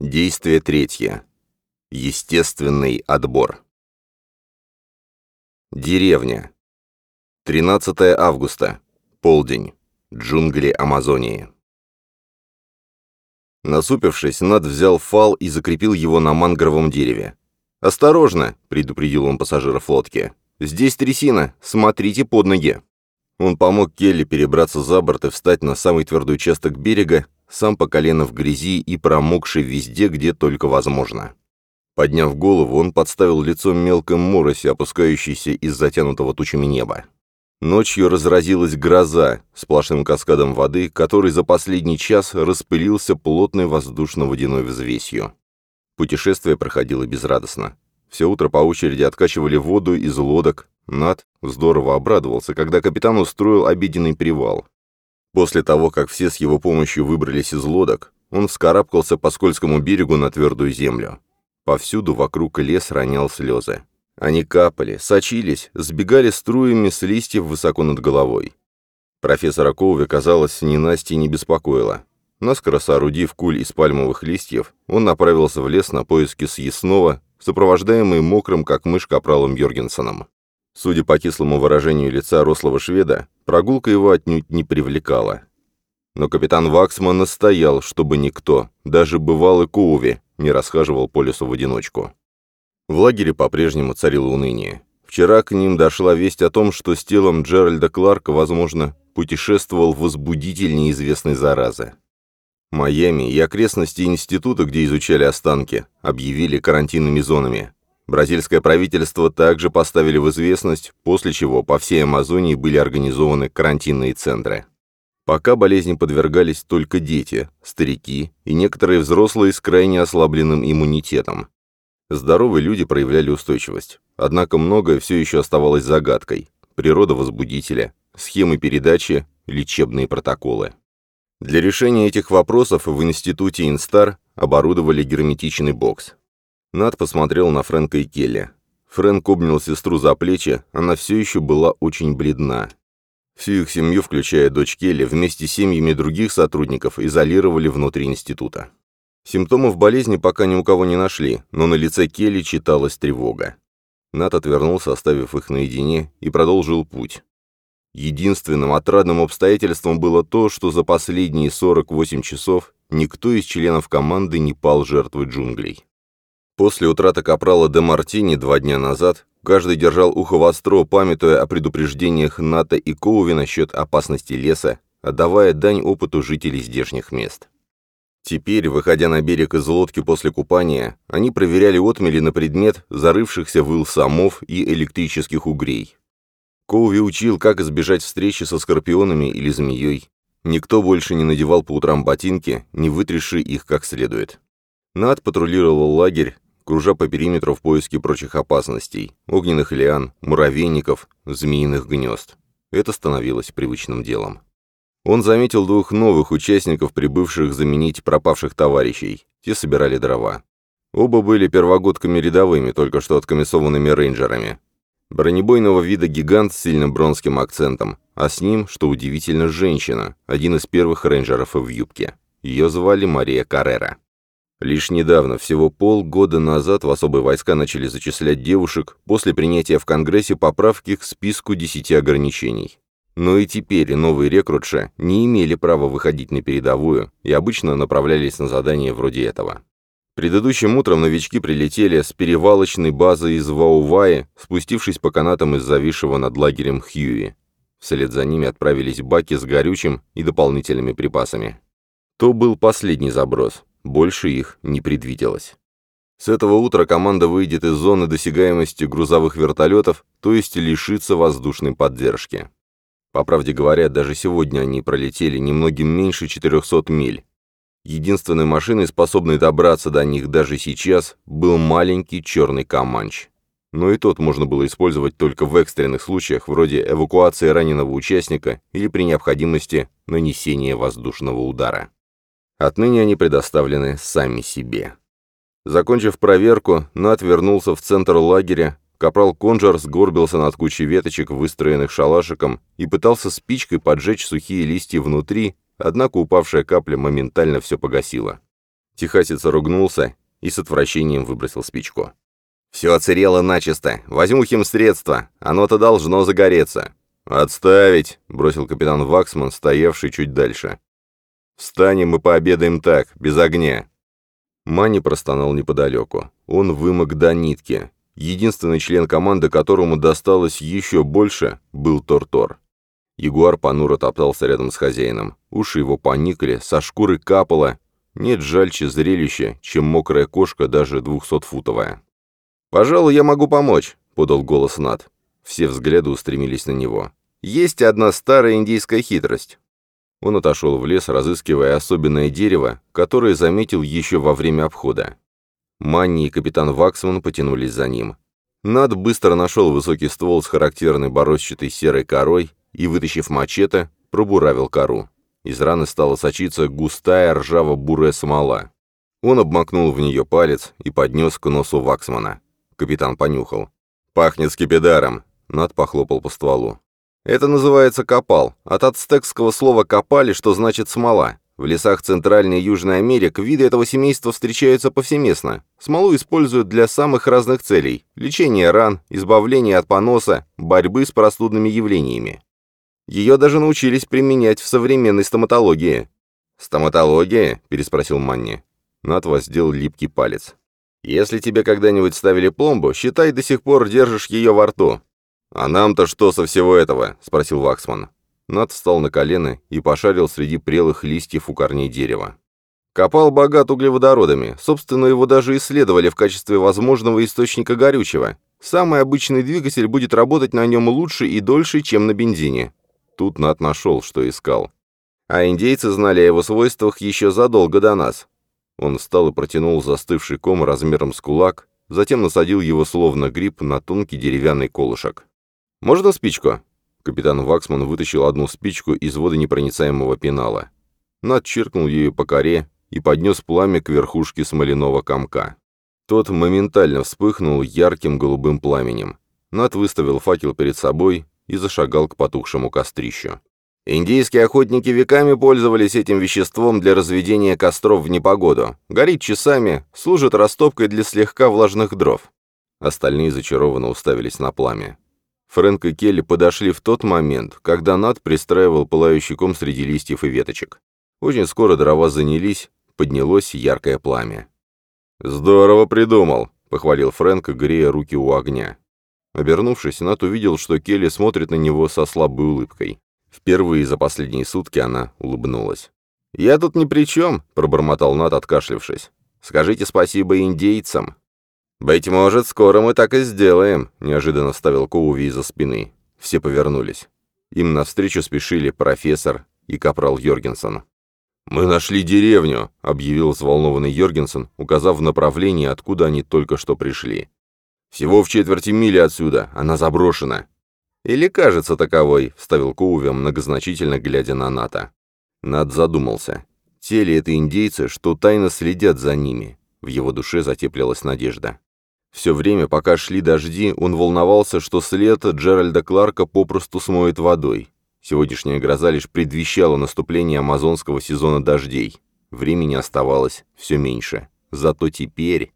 Действие третье. Естественный отбор. Деревня. 13 августа. Полдень. Джунгли Амазонии. Насупившись, Над взял фал и закрепил его на мангровом дереве. «Осторожно!» — предупредил он пассажиров лодки. «Здесь трясина, смотрите под ноги!» Он помог Келли перебраться за борт и встать на самый твердый участок берега, сам по колено в грязи и промокший везде, где только возможно. Подняв голову, он подставил лицо мелкой мороси, опускающейся из затянутого тучами неба. Ночью разразилась гроза, сплошным каскадом воды, который за последний час распылился плотной воздушно-водяной взвесью. Путешествие проходило безрадостно. Все утро по очереди откачивали воду из лодок. Над здорово обрадовался, когда капитан устроил обеденный привал. После того, как все с его помощью выбрались из лодок, он вскарабкался по скользкому берегу на твердую землю. Повсюду вокруг лес ронял слезы. Они капали, сочились, сбегали струями с листьев высоко над головой. Профессора Коуви, казалось, ни Насти не беспокоило. Наскоро соорудив куль из пальмовых листьев, он направился в лес на поиски съестного, сопровождаемый мокрым, как мышь, капралом Йоргенсоном. Судя по кислому выражению лица рослого шведа, прогулка его отнюдь не привлекала. Но капитан Ваксман настоял, чтобы никто, даже бывалый Коуви, не расхаживал по лесу в одиночку. В лагере по-прежнему царило уныние. Вчера к ним дошла весть о том, что с телом Джеральда Кларка, возможно, путешествовал возбудитель неизвестной заразы. Майами и окрестности института, где изучали останки, объявили карантинными зонами. Бразильское правительство также поставили в известность, после чего по всей Амазонии были организованы карантинные центры. Пока болезни подвергались только дети, старики и некоторые взрослые с крайне ослабленным иммунитетом. Здоровые люди проявляли устойчивость. Однако многое все еще оставалось загадкой. Природа возбудителя, схемы передачи, лечебные протоколы. Для решения этих вопросов в институте Инстар оборудовали герметичный бокс. Над посмотрел на Фрэнка и Келли. Фрэнк обнял сестру за плечи, она все еще была очень бледна. Всю их семью, включая дочь Келли, вместе с семьями других сотрудников изолировали внутри института. Симптомов болезни пока ни у кого не нашли, но на лице Келли читалась тревога. Нат отвернулся, оставив их наедине, и продолжил путь. Единственным отрадным обстоятельством было то, что за последние 48 часов никто из членов команды не пал жертвой джунглей. После утраты капрала де Мартини два дня назад каждый держал ухо востро, памятуя о предупреждениях НАТО и Коуви насчет опасности леса, отдавая дань опыту жителей здешних мест. Теперь, выходя на берег из лодки после купания, они проверяли отмели на предмет зарывшихся в ил самов и электрических угрей. Коуви учил, как избежать встречи со скорпионами или змеей. Никто больше не надевал по утрам ботинки, не вытрясши их как следует. Над патрулировал лагерь, кружа по периметру в поиске прочих опасностей, огненных лиан, муравейников, змеиных гнезд. Это становилось привычным делом. Он заметил двух новых участников, прибывших заменить пропавших товарищей. Те собирали дрова. Оба были первогодками рядовыми, только что откомиссованными рейнджерами. Бронебойного вида гигант с сильным бронским акцентом, а с ним, что удивительно, женщина, один из первых рейнджеров в юбке. Ее звали Мария Каррера. Лишь недавно, всего полгода назад, в особые войска начали зачислять девушек после принятия в Конгрессе поправки к списку десяти ограничений. Но и теперь новые рекрутши не имели права выходить на передовую и обычно направлялись на задания вроде этого. Предыдущим утром новички прилетели с перевалочной базы из Вауваи, спустившись по канатам из зависшего над лагерем Хьюи. Вслед за ними отправились баки с горючим и дополнительными припасами. То был последний заброс, больше их не предвиделось. С этого утра команда выйдет из зоны досягаемости грузовых вертолетов, то есть лишится воздушной поддержки. По правде говоря, даже сегодня они пролетели немногим меньше 400 миль. Единственной машиной, способной добраться до них даже сейчас, был маленький черный Каманч. Но и тот можно было использовать только в экстренных случаях, вроде эвакуации раненого участника или при необходимости нанесения воздушного удара. Отныне они предоставлены сами себе. Закончив проверку, Нат вернулся в центр лагеря, Капрал Конжар сгорбился над кучей веточек, выстроенных шалашиком, и пытался спичкой поджечь сухие листья внутри, однако упавшая капля моментально все погасила. Техасец ругнулся и с отвращением выбросил спичку. «Все оцерело начисто. Возьму химсредство. Оно-то должно загореться». «Отставить!» — бросил капитан Ваксман, стоявший чуть дальше. «Встанем и пообедаем так, без огня». Манни простонал неподалеку. Он вымок до нитки. Единственный член команды, которому досталось еще больше, был Тортор. Ягуар понуро топтался рядом с хозяином. Уши его поникли, со шкуры капало. Нет жальче зрелища, чем мокрая кошка, даже двухсотфутовая. «Пожалуй, я могу помочь», — подал голос Над. Все взгляды устремились на него. «Есть одна старая индийская хитрость». Он отошел в лес, разыскивая особенное дерево, которое заметил еще во время обхода. Манни и капитан Ваксман потянулись за ним. Над быстро нашел высокий ствол с характерной борозчатой серой корой и, вытащив мачете, пробуравил кору. Из раны стала сочиться густая ржаво-бурая смола. Он обмакнул в нее палец и поднес к носу Ваксмана. Капитан понюхал. «Пахнет скипидаром!» Над похлопал по стволу. «Это называется копал. От ацтекского слова «копали», что значит «смола». В лесах Центральной и Южной Америки виды этого семейства встречаются повсеместно. Смолу используют для самых разных целей – лечения ран, избавления от поноса, борьбы с простудными явлениями. Ее даже научились применять в современной стоматологии. «Стоматология?» – переспросил Манни. Нат воздел липкий палец. Если тебе когда-нибудь ставили пломбу, считай, до сих пор держишь ее во рту». «А нам-то что со всего этого?» — спросил Ваксман. Над встал на колено и пошарил среди прелых листьев у корней дерева. Копал богат углеводородами, собственно, его даже исследовали в качестве возможного источника горючего. Самый обычный двигатель будет работать на нем лучше и дольше, чем на бензине. Тут Нат нашел, что искал. А индейцы знали о его свойствах еще задолго до нас. Он встал и протянул застывший ком размером с кулак, затем насадил его словно гриб на тонкий деревянный колышек. «Можно спичку?» Капитан Ваксман вытащил одну спичку из водонепроницаемого пенала. Над чиркнул ею по коре и поднес пламя к верхушке смоляного комка. Тот моментально вспыхнул ярким голубым пламенем. Над выставил факел перед собой и зашагал к потухшему кострищу. Индийские охотники веками пользовались этим веществом для разведения костров в непогоду. Горит часами, служит растопкой для слегка влажных дров. Остальные зачарованно уставились на пламя. Фрэнк и Келли подошли в тот момент, когда Над пристраивал пылающий ком среди листьев и веточек. Очень скоро дрова занялись, поднялось яркое пламя. «Здорово придумал», — похвалил Фрэнк, грея руки у огня. Обернувшись, Нат увидел, что Келли смотрит на него со слабой улыбкой. Впервые за последние сутки она улыбнулась. «Я тут ни при чем», — пробормотал Нат, откашлившись. «Скажите спасибо индейцам». «Быть может, скоро мы так и сделаем», — неожиданно вставил Коуви из-за спины. Все повернулись. Им навстречу спешили профессор и капрал Йоргенсон. «Мы нашли деревню», — объявил взволнованный Йоргенсон, указав в направлении, откуда они только что пришли. «Всего в четверти мили отсюда, она заброшена. «Или кажется таковой», — вставил Коуви, многозначительно глядя на НАТО. Над задумался. Те ли это индейцы, что тайно следят за ними? В его душе затеплялась надежда. Все время, пока шли дожди, он волновался, что след Джеральда Кларка попросту смоет водой. Сегодняшняя гроза лишь предвещала наступление амазонского сезона дождей. Времени оставалось все меньше. Зато теперь...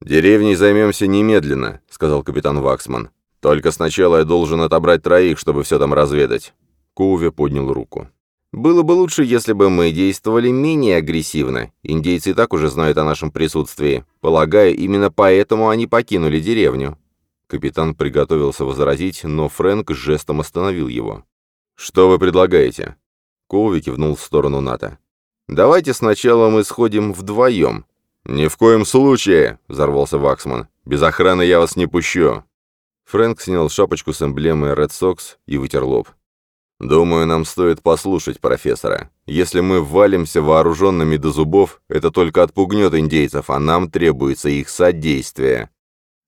«Деревней займемся немедленно», — сказал капитан Ваксман. Только сначала я должен отобрать троих, чтобы все там разведать». Коуви поднял руку. «Было бы лучше, если бы мы действовали менее агрессивно. Индейцы и так уже знают о нашем присутствии. Полагаю, именно поэтому они покинули деревню». Капитан приготовился возразить, но Фрэнк жестом остановил его. «Что вы предлагаете?» Коуви кивнул в сторону НАТО. «Давайте сначала мы сходим вдвоем». «Ни в коем случае!» — взорвался Ваксман. «Без охраны я вас не пущу!» Фрэнк снял шапочку с эмблемой Red Sox и вытер лоб. «Думаю, нам стоит послушать профессора. Если мы валимся вооруженными до зубов, это только отпугнет индейцев, а нам требуется их содействие.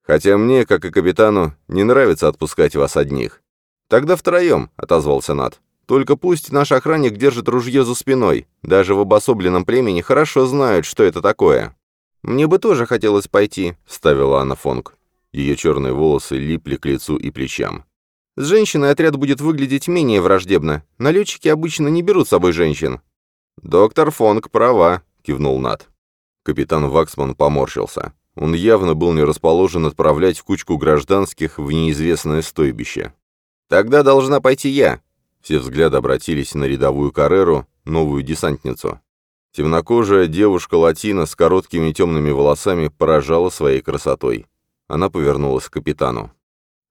Хотя мне, как и капитану, не нравится отпускать вас одних». «Тогда втроем», — отозвался Нат. «Только пусть наш охранник держит ружье за спиной. Даже в обособленном племени хорошо знают, что это такое». «Мне бы тоже хотелось пойти», — вставила Анна Фонг. Ее черные волосы липли к лицу и плечам. «С женщиной отряд будет выглядеть менее враждебно. Налетчики обычно не берут с собой женщин». «Доктор Фонг права», — кивнул Нат. Капитан Ваксман поморщился. Он явно был не расположен отправлять кучку гражданских в неизвестное стойбище. «Тогда должна пойти я!» Все взгляды обратились на рядовую Карреру, новую десантницу. Темнокожая девушка-латина с короткими темными волосами поражала своей красотой. Она повернулась к капитану.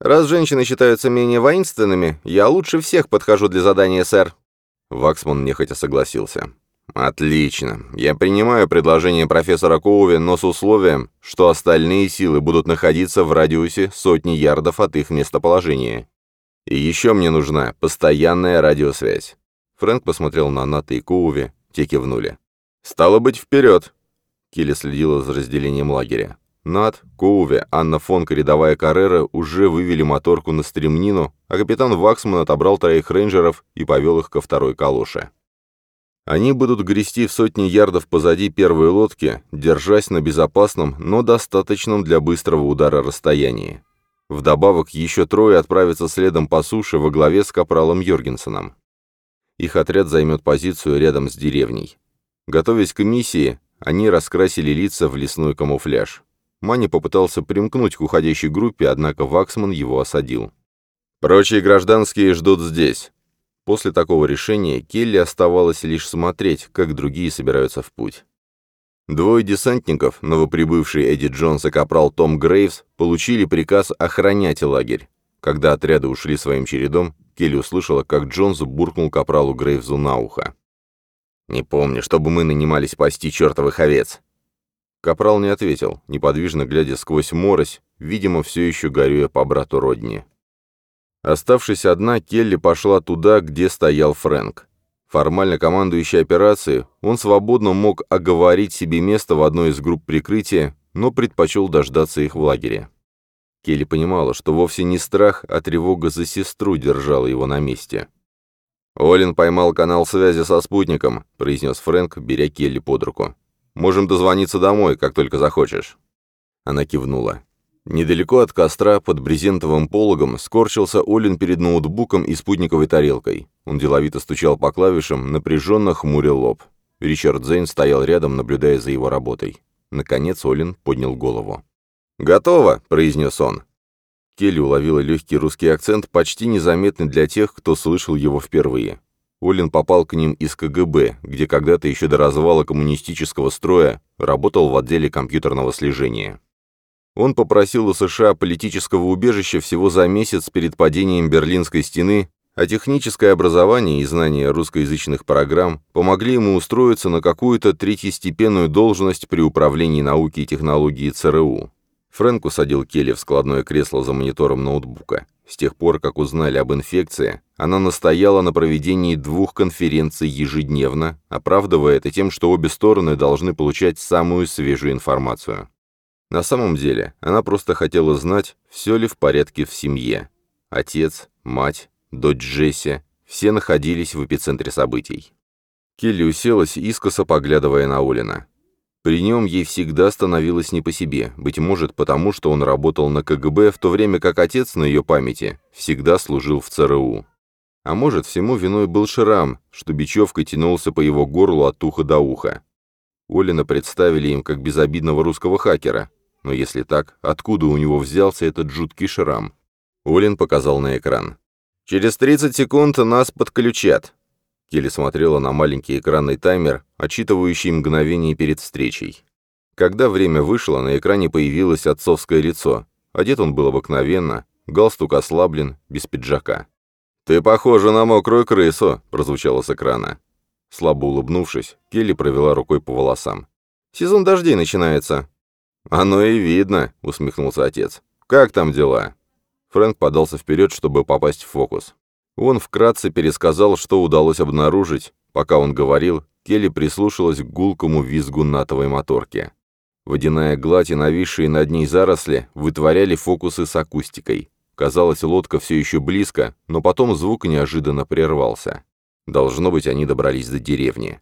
«Раз женщины считаются менее воинственными, я лучше всех подхожу для задания, сэр». Ваксман нехотя согласился. «Отлично. Я принимаю предложение профессора Коуви, но с условием, что остальные силы будут находиться в радиусе сотни ярдов от их местоположения. И еще мне нужна постоянная радиосвязь». Фрэнк посмотрел на Ната и Коуви, те кивнули. «Стало быть, вперед!» Килли следила за разделением лагеря. Над, Коуве, Анна Фонка, рядовая Каррера уже вывели моторку на стремнину, а капитан Ваксман отобрал троих рейнджеров и повел их ко второй калоше. Они будут грести в сотни ярдов позади первой лодки, держась на безопасном, но достаточном для быстрого удара расстоянии. Вдобавок, еще трое отправятся следом по суше во главе с капралом Йоргенсеном. Их отряд займет позицию рядом с деревней. Готовясь к миссии, они раскрасили лица в лесной камуфляж. Мани попытался примкнуть к уходящей группе, однако Ваксман его осадил. «Прочие гражданские ждут здесь». После такого решения Келли оставалось лишь смотреть, как другие собираются в путь. Двое десантников, новоприбывший Эдди Джонс и капрал Том Грейвс, получили приказ охранять лагерь. Когда отряды ушли своим чередом, Келли услышала, как Джонс буркнул капралу Грейвзу на ухо. «Не помню, чтобы мы нанимались пасти чертовых овец». Капрал не ответил, неподвижно глядя сквозь морось, видимо, все еще горюя по брату Родни. Оставшись одна, Келли пошла туда, где стоял Фрэнк. Формально командующий операцией, он свободно мог оговорить себе место в одной из групп прикрытия, но предпочел дождаться их в лагере. Келли понимала, что вовсе не страх, а тревога за сестру держала его на месте. «Олин поймал канал связи со спутником», — произнес Фрэнк, беря Келли под руку. «Можем дозвониться домой, как только захочешь». Она кивнула. Недалеко от костра, под брезентовым пологом, скорчился Олин перед ноутбуком и спутниковой тарелкой. Он деловито стучал по клавишам, напряженно хмурил лоб. Ричард Зейн стоял рядом, наблюдая за его работой. Наконец Олин поднял голову. «Готово», — произнес он. Келли уловила легкий русский акцент, почти незаметный для тех, кто слышал его впервые. Олин попал к ним из КГБ, где когда-то еще до развала коммунистического строя работал в отделе компьютерного слежения. Он попросил у США политического убежища всего за месяц перед падением Берлинской стены, а техническое образование и знание русскоязычных программ помогли ему устроиться на какую-то третьестепенную должность при управлении науки и технологии ЦРУ. Фрэнк усадил Келли в складное кресло за монитором ноутбука. С тех пор, как узнали об инфекции, она настояла на проведении двух конференций ежедневно, оправдывая это тем, что обе стороны должны получать самую свежую информацию. На самом деле, она просто хотела знать, все ли в порядке в семье. Отец, мать, дочь Джесси – все находились в эпицентре событий. Келли уселась, искоса поглядывая на Олина. При нем ей всегда становилось не по себе, быть может, потому что он работал на КГБ, в то время как отец на ее памяти всегда служил в ЦРУ. А может, всему виной был шрам, что бечевкой тянулся по его горлу от уха до уха. Олина представили им как безобидного русского хакера. Но если так, откуда у него взялся этот жуткий шрам? Олин показал на экран. «Через 30 секунд нас подключат. Келли смотрела на маленький экранный таймер, отчитывающий мгновение перед встречей. Когда время вышло, на экране появилось отцовское лицо. Одет он был обыкновенно, галстук ослаблен, без пиджака. «Ты похожа на мокрую крысу», — прозвучало с экрана. Слабо улыбнувшись, Келли провела рукой по волосам. «Сезон дождей начинается». «Оно и видно», — усмехнулся отец. «Как там дела?» Фрэнк подался вперед, чтобы попасть в фокус. Он вкратце пересказал, что удалось обнаружить. Пока он говорил, Келли прислушалась к гулкому визгу натовой моторки. Водяная гладь и нависшие над ней заросли вытворяли фокусы с акустикой. Казалось, лодка все еще близко, но потом звук неожиданно прервался. Должно быть, они добрались до деревни.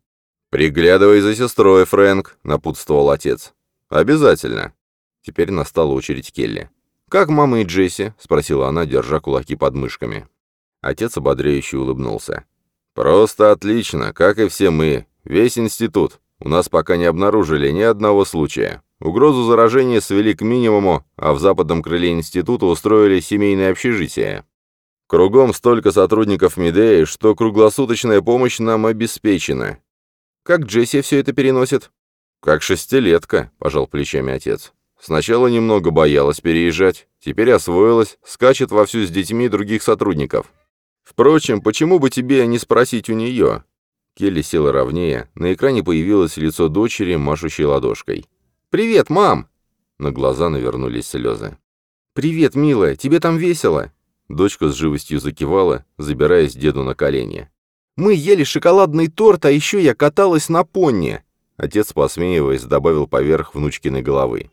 «Приглядывай за сестрой, Фрэнк», — напутствовал отец. «Обязательно». Теперь настала очередь Келли. «Как мама и Джесси?» — спросила она, держа кулаки под мышками. Отец ободряюще улыбнулся. «Просто отлично, как и все мы. Весь институт. У нас пока не обнаружили ни одного случая. Угрозу заражения свели к минимуму, а в западном крыле института устроили семейное общежитие. Кругом столько сотрудников Медеи, что круглосуточная помощь нам обеспечена. Как Джесси все это переносит? Как шестилетка, пожал плечами отец. Сначала немного боялась переезжать, теперь освоилась, скачет вовсю с детьми других сотрудников. Впрочем, почему бы тебе не спросить у нее? Келли села ровнее, на экране появилось лицо дочери, машущей ладошкой. «Привет, мам!» На глаза навернулись слезы. «Привет, милая, тебе там весело?» Дочка с живостью закивала, забираясь деду на колени. «Мы ели шоколадный торт, а еще я каталась на пони!» Отец, посмеиваясь, добавил поверх внучкиной головы.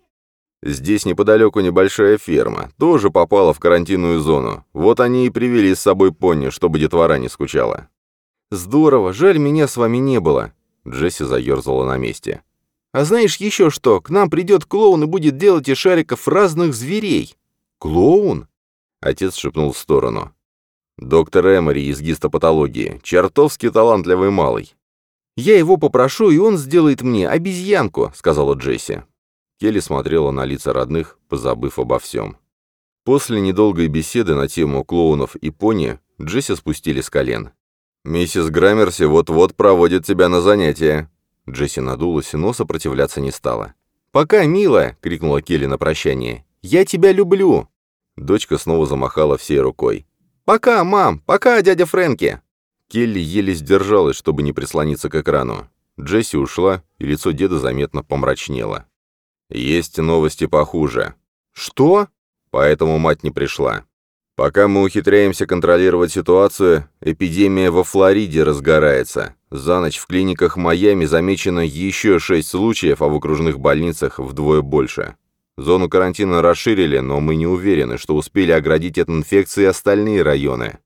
Здесь неподалеку небольшая ферма, тоже попала в карантинную зону. Вот они и привели с собой пони, чтобы детвора не скучала. «Здорово, жаль, меня с вами не было», — Джесси заерзала на месте. «А знаешь еще что? К нам придет клоун и будет делать из шариков разных зверей». «Клоун?» — отец шепнул в сторону. «Доктор Эмори из гистопатологии. Чертовски талантливый малый». «Я его попрошу, и он сделает мне обезьянку», — сказала Джесси. Келли смотрела на лица родных, позабыв обо всем. После недолгой беседы на тему клоунов и пони Джесси спустили с колен. «Миссис Граммерси вот-вот проводит тебя на занятия». Джесси надулась, но сопротивляться не стала. «Пока, милая!» — крикнула Келли на прощание. «Я тебя люблю!» Дочка снова замахала всей рукой. «Пока, мам! Пока, дядя Фрэнки!» Келли еле сдержалась, чтобы не прислониться к экрану. Джесси ушла, и лицо деда заметно помрачнело. Есть новости похуже. Что? Поэтому мать не пришла. Пока мы ухитряемся контролировать ситуацию, эпидемия во Флориде разгорается. За ночь в клиниках Майами замечено еще шесть случаев, а в окружных больницах вдвое больше. Зону карантина расширили, но мы не уверены, что успели оградить от инфекции остальные районы.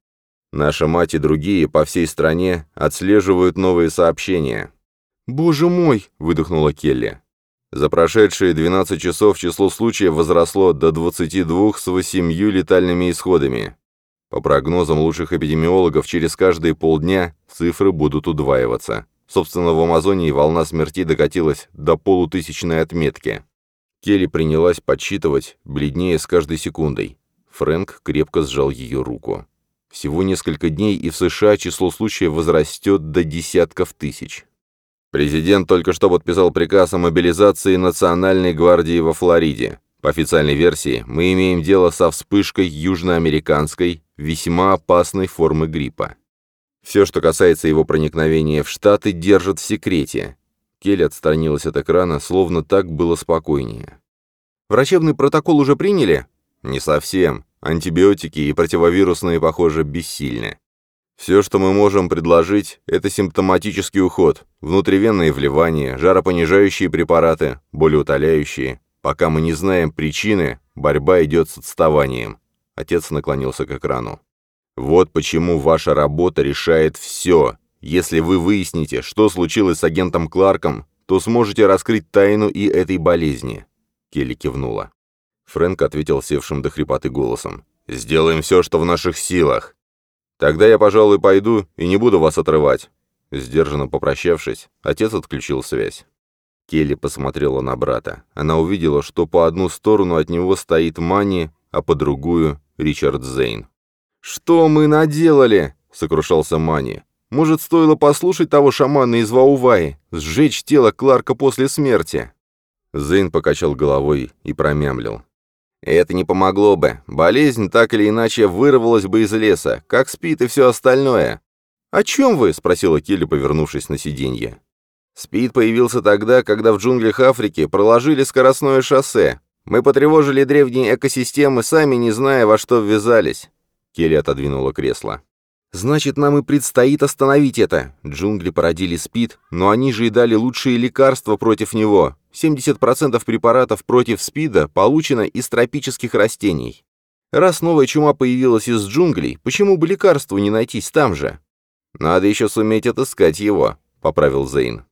Наша мать и другие по всей стране отслеживают новые сообщения. «Боже мой!» — выдохнула Келли. За прошедшие 12 часов число случаев возросло до 22 с 8 летальными исходами. По прогнозам лучших эпидемиологов, через каждые полдня цифры будут удваиваться. Собственно, в Амазонии волна смерти докатилась до полутысячной отметки. Келли принялась подсчитывать, бледнее с каждой секундой. Фрэнк крепко сжал ее руку. Всего несколько дней, и в США число случаев возрастет до десятков тысяч. Президент только что подписал приказ о мобилизации Национальной гвардии во Флориде. По официальной версии, мы имеем дело со вспышкой южноамериканской, весьма опасной формы гриппа. Все, что касается его проникновения в Штаты, держат в секрете. Келли отстранилась от экрана, словно так было спокойнее. «Врачебный протокол уже приняли?» «Не совсем. Антибиотики и противовирусные, похоже, бессильны. Все, что мы можем предложить, это симптоматический уход, внутривенные вливания, жаропонижающие препараты, болеутоляющие. Пока мы не знаем причины, борьба идет с отставанием. Отец наклонился к экрану. Вот почему ваша работа решает все. Если вы выясните, что случилось с агентом Кларком, то сможете раскрыть тайну и этой болезни. Келли кивнула. Фрэнк ответил севшим до хрипоты голосом. «Сделаем все, что в наших силах. «Тогда я, пожалуй, пойду и не буду вас отрывать». Сдержанно попрощавшись, отец отключил связь. Келли посмотрела на брата. Она увидела, что по одну сторону от него стоит Мани, а по другую — Ричард Зейн. «Что мы наделали?» — сокрушался Мани. «Может, стоило послушать того шамана из Вауваи, сжечь тело Кларка после смерти?» Зейн покачал головой и промямлил. Это не помогло бы. Болезнь так или иначе вырвалась бы из леса, как спит и все остальное. «О чем вы?» — спросила Келли, повернувшись на сиденье. Спид появился тогда, когда в джунглях Африки проложили скоростное шоссе. Мы потревожили древние экосистемы, сами не зная, во что ввязались. Келли отодвинула кресло. «Значит, нам и предстоит остановить это. Джунгли породили СПИД, но они же и дали лучшие лекарства против него. 70% препаратов против СПИДа получено из тропических растений. Раз новая чума появилась из джунглей, почему бы лекарству не найтись там же? Надо еще суметь отыскать его», — поправил Зейн.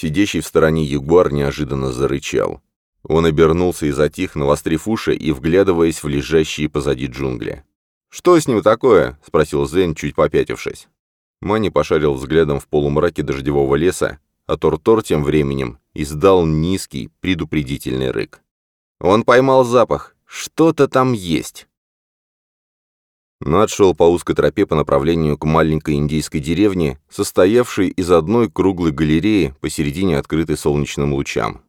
Сидящий в стороне ягуар неожиданно зарычал. Он обернулся и затих, навострив уши и вглядываясь в лежащие позади джунгли. «Что с ним такое?» — спросил Зейн, чуть попятившись. Мани пошарил взглядом в полумраке дождевого леса, а Тортор тем временем издал низкий предупредительный рык. Он поймал запах. Что-то там есть. Над шел по узкой тропе по направлению к маленькой индийской деревне, состоявшей из одной круглой галереи посередине открытой солнечным лучам.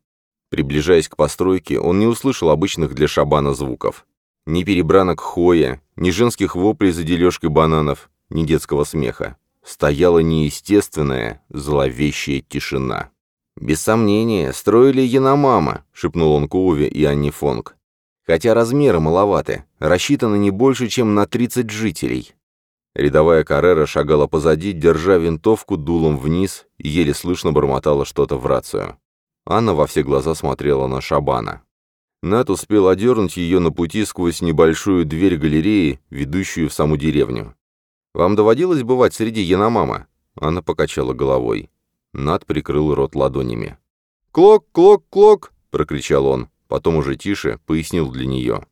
Приближаясь к постройке, он не услышал обычных для шабана звуков. Ни перебранок хоя, ни женских воплей за дележкой бананов, ни детского смеха. Стояла неестественная, зловещая тишина. «Без сомнения, строили Яномама», — шепнул он Коуве и Анни Фонг. «Хотя размеры маловаты, рассчитано не больше, чем на 30 жителей». Рядовая Каррера шагала позади, держа винтовку дулом вниз и еле слышно бормотала что-то в рацию. Анна во все глаза смотрела на Шабана. Нат успел одернуть ее на пути сквозь небольшую дверь галереи, ведущую в саму деревню. «Вам доводилось бывать среди Яномама?» Анна покачала головой. Над прикрыл рот ладонями. «Клок, клок, клок!» — прокричал он. Потом уже тише пояснил для нее.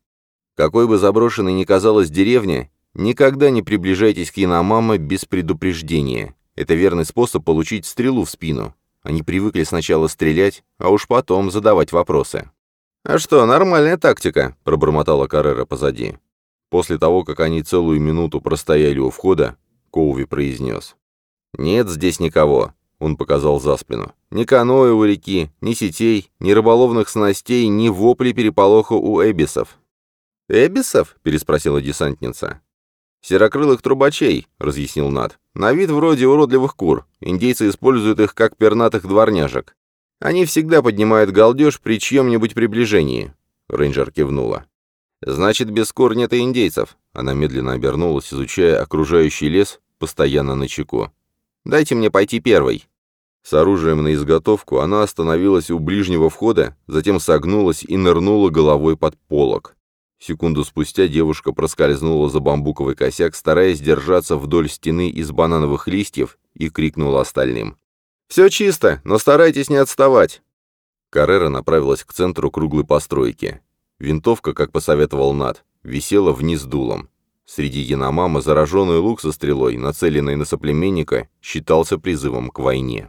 «Какой бы заброшенной ни казалась деревня, никогда не приближайтесь к Яномама без предупреждения. Это верный способ получить стрелу в спину. Они привыкли сначала стрелять, а уж потом задавать вопросы». «А что, нормальная тактика», — пробормотала Каррера позади. После того, как они целую минуту простояли у входа, Коуви произнес. «Нет здесь никого. Он показал за спину. «Ни каноэ у реки, ни сетей, ни рыболовных снастей, ни вопли переполоха у эбисов». «Эбисов?» — переспросила десантница. «Серокрылых трубачей», — разъяснил Над. «На вид вроде уродливых кур. Индейцы используют их как пернатых дворняжек. Они всегда поднимают галдеж при чьем-нибудь приближении». Рейнджер кивнула. «Значит, без кур нет и индейцев». Она медленно обернулась, изучая окружающий лес, постоянно на чеку. Дайте мне пойти первой». С оружием на изготовку она остановилась у ближнего входа, затем согнулась и нырнула головой под полок. Секунду спустя девушка проскользнула за бамбуковый косяк, стараясь держаться вдоль стены из банановых листьев, и крикнула остальным. «Все чисто, но старайтесь не отставать!» Каррера направилась к центру круглой постройки. Винтовка, как посоветовал Над, висела вниз дулом. Среди Яномама зараженный лук со стрелой, нацеленный на соплеменника, считался призывом к войне.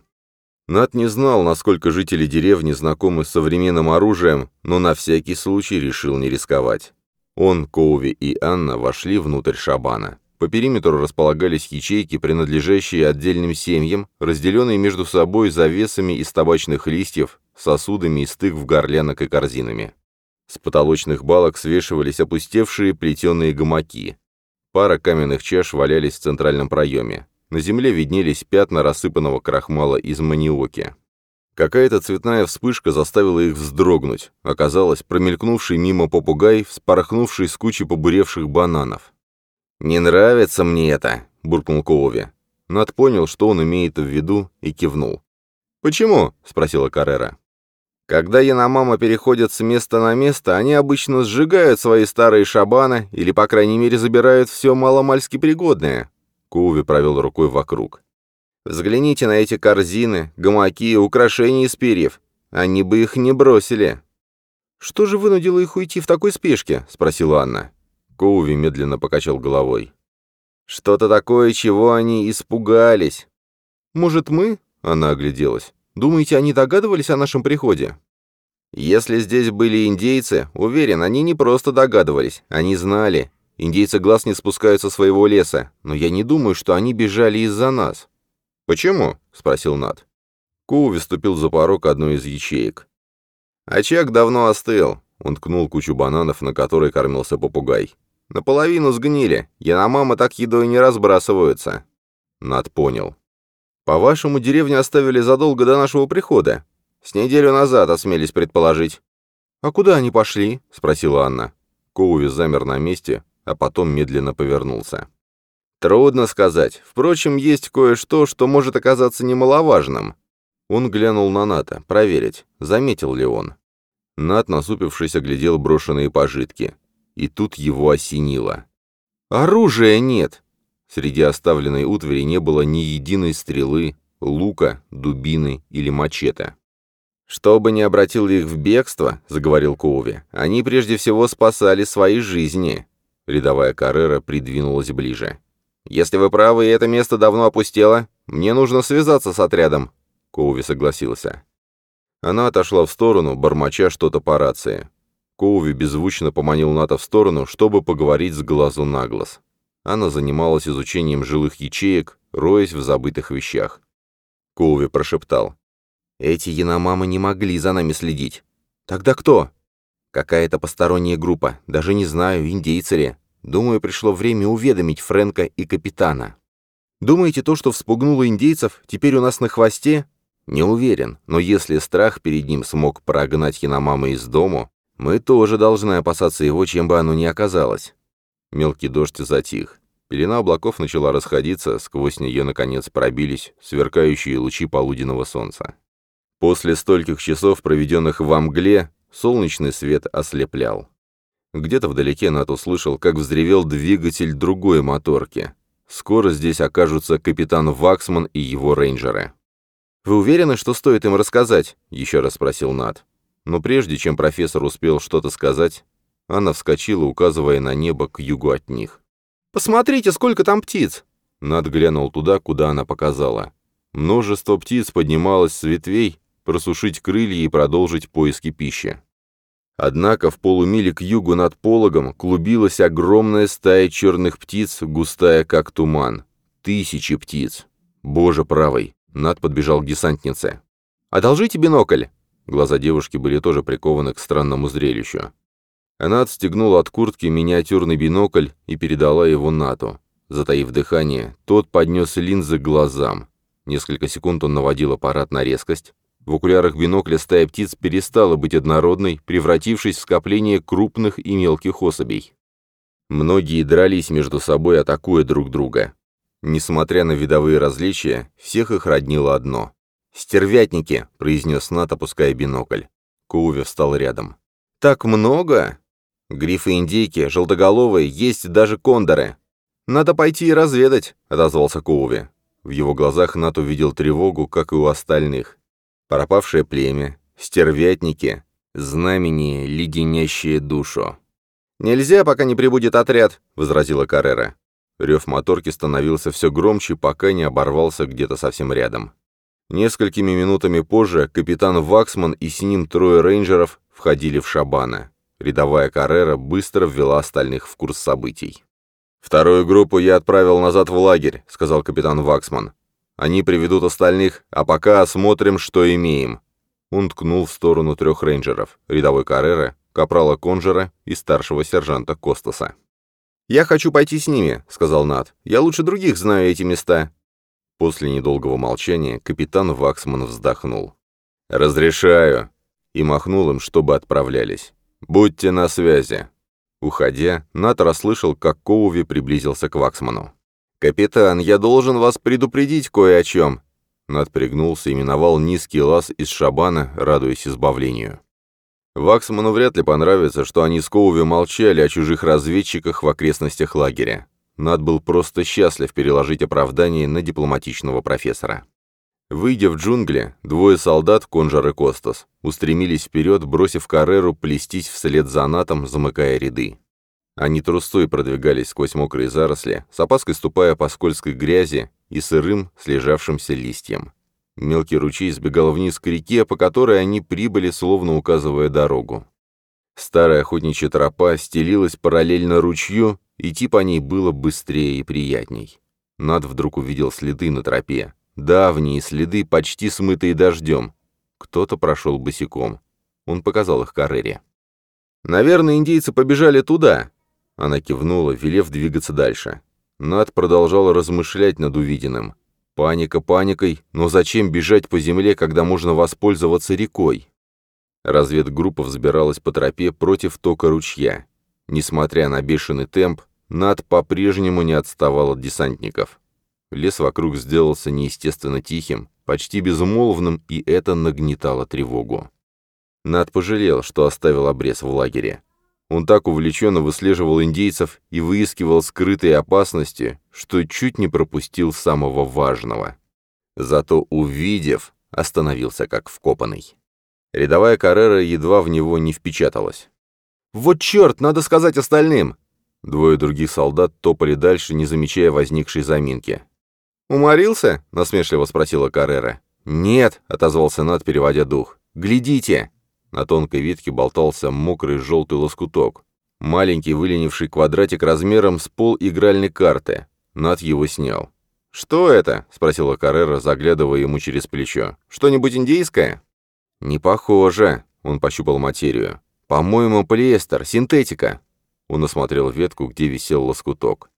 Нат не знал, насколько жители деревни знакомы с современным оружием, но на всякий случай решил не рисковать. Он, Коуви и Анна вошли внутрь шабана. По периметру располагались ячейки, принадлежащие отдельным семьям, разделенные между собой завесами из табачных листьев, сосудами из тыкв, горлянок и корзинами. С потолочных балок свешивались опустевшие плетеные гамаки. Пара каменных чаш валялись в центральном проеме. На земле виднелись пятна рассыпанного крахмала из маниоки. Какая-то цветная вспышка заставила их вздрогнуть. Оказалось, промелькнувший мимо попугай, вспорхнувший с кучи побуревших бананов. «Не нравится мне это», — буркнул Коуви. Над понял, что он имеет в виду, и кивнул. «Почему?» — спросила Каррера. Когда Яномама переходят с места на место, они обычно сжигают свои старые шабаны или, по крайней мере, забирают все маломальски пригодное. Куви провел рукой вокруг. Взгляните на эти корзины, гамаки, украшения из перьев. Они бы их не бросили. «Что же вынудило их уйти в такой спешке?» — спросила Анна. Коуви медленно покачал головой. «Что-то такое, чего они испугались». «Может, мы?» — она огляделась. Думаете, они догадывались о нашем приходе?» «Если здесь были индейцы, уверен, они не просто догадывались, они знали. Индейцы глаз не спускают со своего леса, но я не думаю, что они бежали из-за нас». «Почему?» — спросил Над. Коуви ступил за порог одной из ячеек. «Очаг давно остыл», — он ткнул кучу бананов, на которой кормился попугай. «Наполовину сгнили. Яномама так едой не разбрасываются». Над понял. По-вашему, деревню оставили задолго до нашего прихода? С неделю назад, осмелись предположить. А куда они пошли? спросила Анна. Коуви замер на месте, а потом медленно повернулся. Трудно сказать. Впрочем, есть кое-что, что может оказаться немаловажным. Он глянул на Ната, проверить, заметил ли он. Нат, насупившись, оглядел брошенные пожитки. И тут его осенило. «Оружия нет! Среди оставленной утвари не было ни единой стрелы, лука, дубины или мачете. «Чтобы не обратил их в бегство», — заговорил Коуви, — «они прежде всего спасали свои жизни». Рядовая Каррера придвинулась ближе. «Если вы правы, и это место давно опустело, мне нужно связаться с отрядом. Коуви согласился. Она отошла в сторону, бормоча что-то по рации. Коуви беззвучно поманил Ната в сторону, чтобы поговорить с глазу на глаз. Она занималась изучением жилых ячеек, роясь в забытых вещах. Коуви прошептал. «Эти яномамы не могли за нами следить. Тогда кто?» «Какая-то посторонняя группа. Даже не знаю, индейцы ли. Думаю, пришло время уведомить Фрэнка и капитана». «Думаете, то, что вспугнуло индейцев, теперь у нас на хвосте?» «Не уверен, но если страх перед ним смог прогнать Яномама из дому, мы тоже должны опасаться его, чем бы оно ни оказалось». Мелкий дождь затих. Пелена облаков начала расходиться, сквозь нее, наконец, пробились сверкающие лучи полуденного солнца. После стольких часов, проведенных во мгле, солнечный свет ослеплял. Где-то вдалеке Нат услышал, как взревел двигатель другой моторки. Скоро здесь окажутся капитан Ваксман и его рейнджеры. «Вы уверены, что стоит им рассказать?» — еще раз спросил Нат. Но прежде чем профессор успел что-то сказать, она вскочила, указывая на небо к югу от них. «Посмотрите, сколько там птиц!» Над глянул туда, куда она показала. Множество птиц поднималось с ветвей, просушить крылья и продолжить поиски пищи. Однако в полумиле к югу над пологом клубилась огромная стая черных птиц, густая как туман. Тысячи птиц. Боже правый! Над подбежал к десантнице. «Одолжите бинокль!» Глаза девушки были тоже прикованы к странному зрелищу. Она отстегнула от куртки миниатюрный бинокль и передала его Нату. Затаив дыхание, тот поднес линзы к глазам. Несколько секунд он наводил аппарат на резкость. В окулярах бинокля стая птиц перестала быть однородной, превратившись в скопление крупных и мелких особей. Многие дрались между собой, атакуя друг друга. Несмотря на видовые различия, всех их роднило одно «Стервятники», — произнес Нат, опуская бинокль. Коуви встал рядом. «Так много?» «Грифы-индейки, желтоголовые, есть даже кондоры». «Надо пойти и разведать», — отозвался Коуви. В его глазах Нат увидел тревогу, как и у остальных. Пропавшее племя, стервятники, знамение, леденящее душу. «Нельзя, пока не прибудет отряд», — возразила Каррера. Рев моторки становился все громче, пока не оборвался где-то совсем рядом. Несколькими минутами позже капитан Ваксман и с ним трое рейнджеров входили в Шабана. Рядовая Каррера быстро ввела остальных в курс событий. «Вторую группу я отправил назад в лагерь», — сказал капитан Ваксман. «Они приведут остальных, а пока осмотрим, что имеем». Он ткнул в сторону трех рейнджеров, рядовой Каррера, капрала Конжера и старшего сержанта Костаса. «Я хочу пойти с ними», — сказал Нат. «Я лучше других знаю эти места. После недолгого молчания капитан Ваксман вздохнул. «Разрешаю!» и махнул им, чтобы отправлялись. «Будьте на связи!» Уходя, Нат расслышал, как Коуви приблизился к Ваксману. «Капитан, я должен вас предупредить кое о чем!» Нат пригнулся и миновал низкий лаз из шабана, радуясь избавлению. Ваксману вряд ли понравится, что они с Коуви молчали о чужих разведчиках в окрестностях лагеря. Над был просто счастлив переложить оправдание на дипломатичного профессора. Выйдя в джунгли, двое солдат, Конжар и Костас, устремились вперед, бросив Карреру плестись вслед за Натом, замыкая ряды. Они трустой продвигались сквозь мокрые заросли, с опаской ступая по скользкой грязи и сырым, слежавшимся листьям. Мелкий ручей сбегал вниз к реке, по которой они прибыли, словно указывая дорогу. Старая охотничья тропа стелилась параллельно ручью, Идти по ней было быстрее и приятней. Над вдруг увидел следы на тропе. Давние следы, почти смытые дождем. Кто-то прошел босиком. Он показал их Каррере. «Наверное, индейцы побежали туда!» Она кивнула, велев двигаться дальше. Над продолжал размышлять над увиденным. Паника паникой, но зачем бежать по земле, когда можно воспользоваться рекой? Разведгруппа взбиралась по тропе против тока ручья. Несмотря на бешеный темп, над по-прежнему не отставал от десантников. Лес вокруг сделался неестественно тихим, почти безмолвным, и это нагнетало тревогу. Над пожалел, что оставил обрез в лагере. Он так увлеченно выслеживал индейцев и выискивал скрытые опасности, что чуть не пропустил самого важного. Зато, увидев, остановился как вкопанный. Рядовая Каррера едва в него не впечаталась. «Вот черт, надо сказать остальным!» Двое других солдат топали дальше, не замечая возникшей заминки. «Уморился?» — насмешливо спросила Каррера. «Нет», — отозвался Над, переводя дух. «Глядите!» На тонкой ветке болтался мокрый желтый лоскуток. Маленький выленивший квадратик размером с пол игральной карты. Над его снял. «Что это?» — спросила Каррера, заглядывая ему через плечо. «Что-нибудь индейское?» «Не похоже», — он пощупал материю. «По-моему, полиэстер, синтетика». Он осмотрел ветку, где висел лоскуток.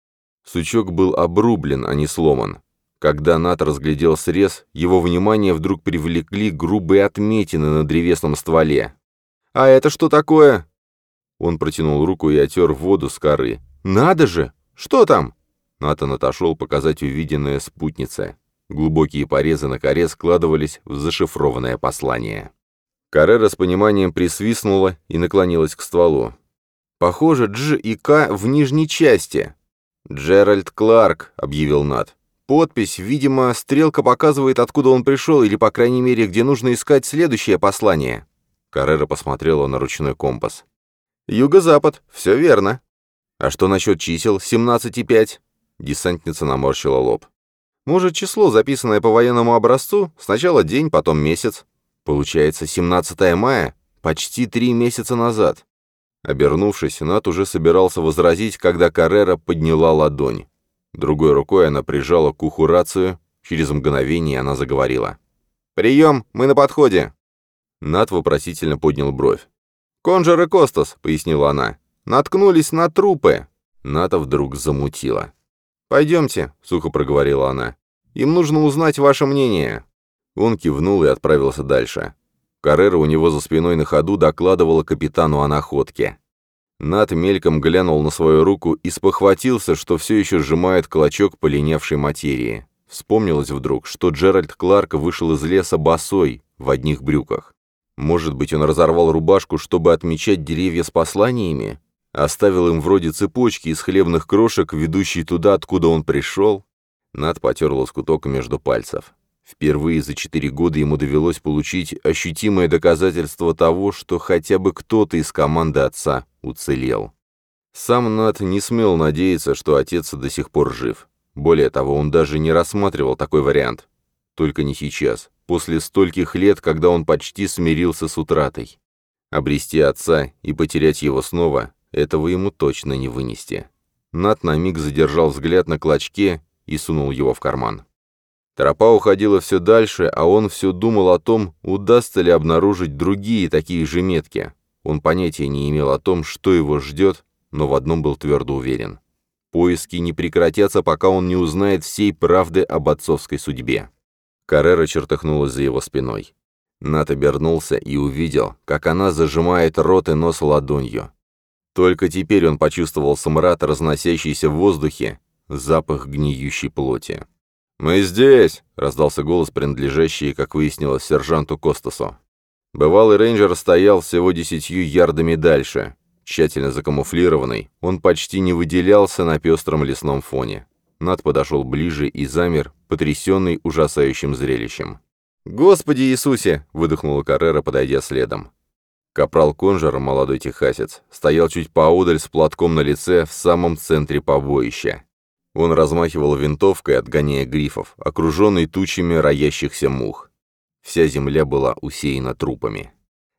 Сучок был обрублен, а не сломан. Когда Нат разглядел срез, его внимание вдруг привлекли грубые отметины на древесном стволе. «А это что такое?» Он протянул руку и отер воду с коры. «Надо же! Что там?» Натан отошел показать увиденное спутнице. Глубокие порезы на коре складывались в зашифрованное послание. Каррера с пониманием присвистнула и наклонилась к стволу. «Похоже, Дж и К в нижней части». «Джеральд Кларк», — объявил Нат. «Подпись, видимо, стрелка показывает, откуда он пришел, или, по крайней мере, где нужно искать следующее послание». Каррера посмотрела на ручной компас. «Юго-запад, все верно». «А что насчет чисел 17 и 5?» Десантница наморщила лоб. «Может, число, записанное по военному образцу? Сначала день, потом месяц. Получается, 17 мая? Почти три месяца назад». Обернувшись, Нат уже собирался возразить, когда Каррера подняла ладонь. Другой рукой она прижала к уху рацию, через мгновение она заговорила. «Прием, мы на подходе!» Нат вопросительно поднял бровь. «Конжер и Костас», — пояснила она, — «наткнулись на трупы». Ната вдруг замутила. «Пойдемте», — сухо проговорила она. «Им нужно узнать ваше мнение». Он кивнул и отправился дальше. Каррера у него за спиной на ходу докладывала капитану о находке. Нат мельком глянул на свою руку и спохватился, что все еще сжимает клочок полинявшей материи. Вспомнилось вдруг, что Джеральд Кларк вышел из леса босой, в одних брюках. Может быть, он разорвал рубашку, чтобы отмечать деревья с посланиями? Оставил им вроде цепочки из хлебных крошек, ведущей туда, откуда он пришел. Над потер лоскуток между пальцев. Впервые за четыре года ему довелось получить ощутимое доказательство того, что хотя бы кто-то из команды отца уцелел. Сам Нат не смел надеяться, что отец до сих пор жив. Более того, он даже не рассматривал такой вариант. Только не сейчас, после стольких лет, когда он почти смирился с утратой. Обрести отца и потерять его снова этого ему точно не вынести. Нат на миг задержал взгляд на клочке и сунул его в карман. Тропа уходила все дальше, а он все думал о том, удастся ли обнаружить другие такие же метки. Он понятия не имел о том, что его ждет, но в одном был твердо уверен. Поиски не прекратятся, пока он не узнает всей правды об отцовской судьбе. Каррера чертыхнулась за его спиной. Нат обернулся и увидел, как она зажимает рот и нос ладонью. Только теперь он почувствовал смрад, разносящийся в воздухе, запах гниющей плоти. «Мы здесь!» — раздался голос, принадлежащий, как выяснилось, сержанту Костасу. Бывалый рейнджер стоял всего десятью ярдами дальше. Тщательно закамуфлированный, он почти не выделялся на пестром лесном фоне. Над подошел ближе и замер, потрясенный ужасающим зрелищем. «Господи Иисусе!» — выдохнула Каррера, подойдя следом. Капрал Конжер, молодой техасец, стоял чуть поодаль с платком на лице в самом центре побоища. Он размахивал винтовкой, отгоняя грифов, окруженный тучами роящихся мух. Вся земля была усеяна трупами.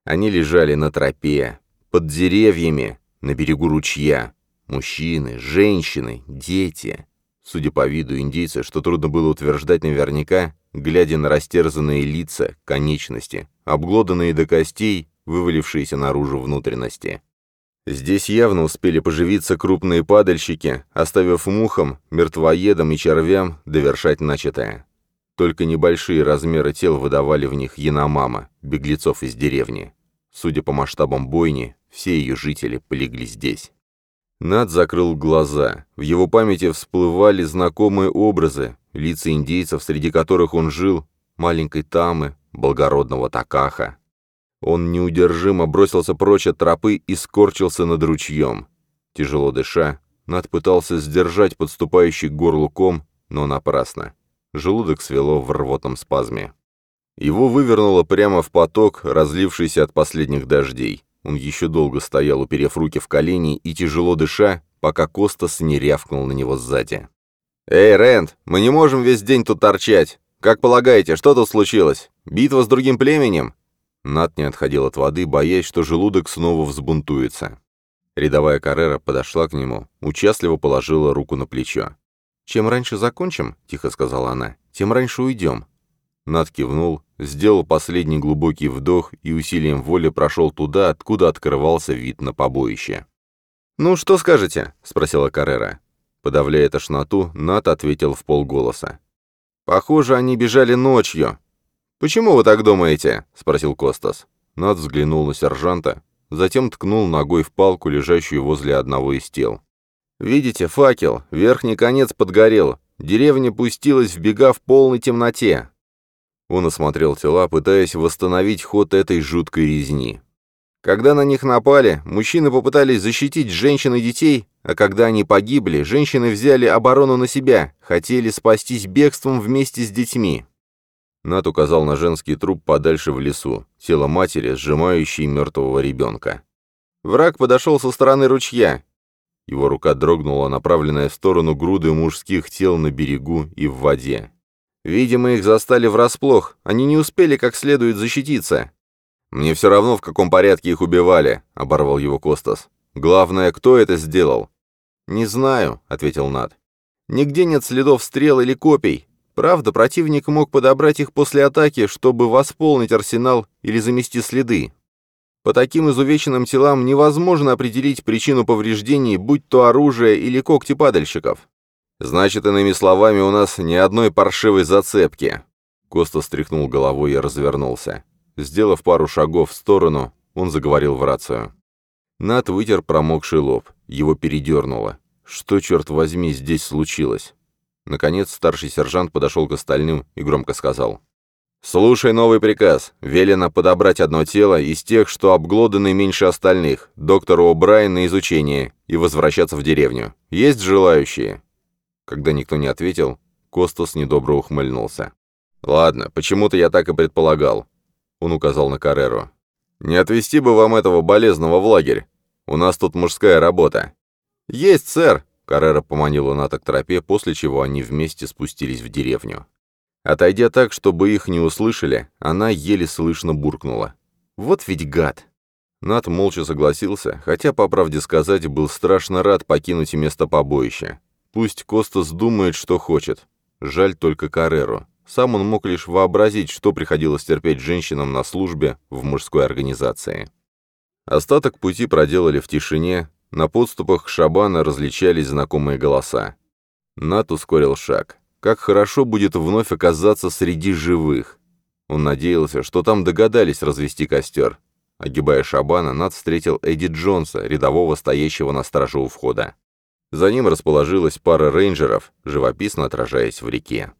Они лежали на тропе, под деревьями, на берегу ручья. Мужчины, женщины, дети. Судя по виду индейца, что трудно было утверждать наверняка, глядя на растерзанные лица, конечности, обглоданные до костей, вывалившиеся наружу внутренности. Здесь явно успели поживиться крупные падальщики, оставив мухам, мертвоедам и червям довершать начатое. Только небольшие размеры тел выдавали в них Яномама, беглецов из деревни. Судя по масштабам бойни, все ее жители полегли здесь. Над закрыл глаза. В его памяти всплывали знакомые образы, лица индейцев, среди которых он жил, маленькой Тамы, благородного Такаха, он неудержимо бросился прочь от тропы и скорчился над ручьем. Тяжело дыша, Над пытался сдержать подступающий к горлу ком, но напрасно. Желудок свело в рвотном спазме. Его вывернуло прямо в поток, разлившийся от последних дождей. Он еще долго стоял, уперев руки в колени и тяжело дыша, пока Костас не рявкнул на него сзади. «Эй, Рэнд, мы не можем весь день тут торчать. Как полагаете, что тут случилось? Битва с другим племенем?» Нат не отходил от воды, боясь, что желудок снова взбунтуется. Рядовая Каррера подошла к нему, участливо положила руку на плечо. «Чем раньше закончим, — тихо сказала она, — тем раньше уйдем». Над кивнул, сделал последний глубокий вдох и усилием воли прошел туда, откуда открывался вид на побоище. «Ну, что скажете?» — спросила Каррера. Подавляя тошноту, Нат ответил в полголоса. «Похоже, они бежали ночью». «Почему вы так думаете?» — спросил Костас. Нат взглянул на сержанта, затем ткнул ногой в палку, лежащую возле одного из тел. «Видите, факел, верхний конец подгорел, деревня пустилась в бега в полной темноте». Он осмотрел тела, пытаясь восстановить ход этой жуткой резни. Когда на них напали, мужчины попытались защитить женщин и детей, а когда они погибли, женщины взяли оборону на себя, хотели спастись бегством вместе с детьми. Нат указал на женский труп подальше в лесу, тело матери, сжимающей мертвого ребенка. Враг подошел со стороны ручья. Его рука дрогнула, направленная в сторону груды мужских тел на берегу и в воде. Видимо, их застали врасплох, они не успели как следует защититься. «Мне все равно, в каком порядке их убивали», — оборвал его Костас. «Главное, кто это сделал?» «Не знаю», — ответил Над. «Нигде нет следов стрел или копий. Правда, противник мог подобрать их после атаки, чтобы восполнить арсенал или замести следы. По таким изувеченным телам невозможно определить причину повреждений, будь то оружие или когти падальщиков. Значит, иными словами, у нас ни одной паршивой зацепки. Коста стряхнул головой и развернулся. Сделав пару шагов в сторону, он заговорил в рацию. Нат вытер промокший лоб. Его передернуло. Что, черт возьми, здесь случилось? Наконец старший сержант подошел к остальным и громко сказал. «Слушай новый приказ. Велено подобрать одно тело из тех, что обглоданы меньше остальных, доктору О'Брайен на изучение, и возвращаться в деревню. Есть желающие?» Когда никто не ответил, Костас недобро ухмыльнулся. «Ладно, почему-то я так и предполагал», — он указал на Кареру. «Не отвезти бы вам этого болезного в лагерь. У нас тут мужская работа». «Есть, сэр», Каррера поманила Ната к тропе, после чего они вместе спустились в деревню. Отойдя так, чтобы их не услышали, она еле слышно буркнула. «Вот ведь гад!» Нат молча согласился, хотя, по правде сказать, был страшно рад покинуть место побоища. Пусть Костас думает, что хочет. Жаль только Карреру. Сам он мог лишь вообразить, что приходилось терпеть женщинам на службе в мужской организации. Остаток пути проделали в тишине, на подступах Шабана различались знакомые голоса. Нат ускорил шаг. Как хорошо будет вновь оказаться среди живых. Он надеялся, что там догадались развести костер. Огибая Шабана, Нат встретил Эдди Джонса, рядового, стоящего на страже у входа. За ним расположилась пара рейнджеров, живописно отражаясь в реке.